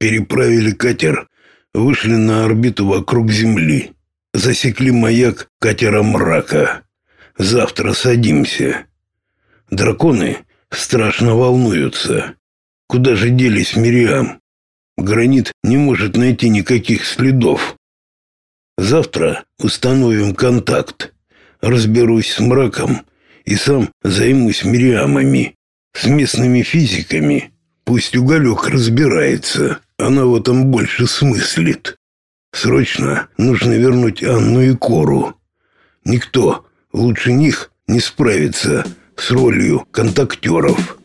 переправили катер, вышли на орбиту вокруг Земли. Засекли маяк катера «Мрака». Завтра садимся. Драконы страшно волнуются. Куда же делись Мириам? Гранит не может найти никаких следов. Завтра установим контакт. Разберусь с мраком и сам займусь Мириамами, с местными физиками. Пусть уголек разбирается, она в этом больше смыслит. Срочно нужно вернуть Анну и Кору. Никто лучше них не справится с ролью контактеров.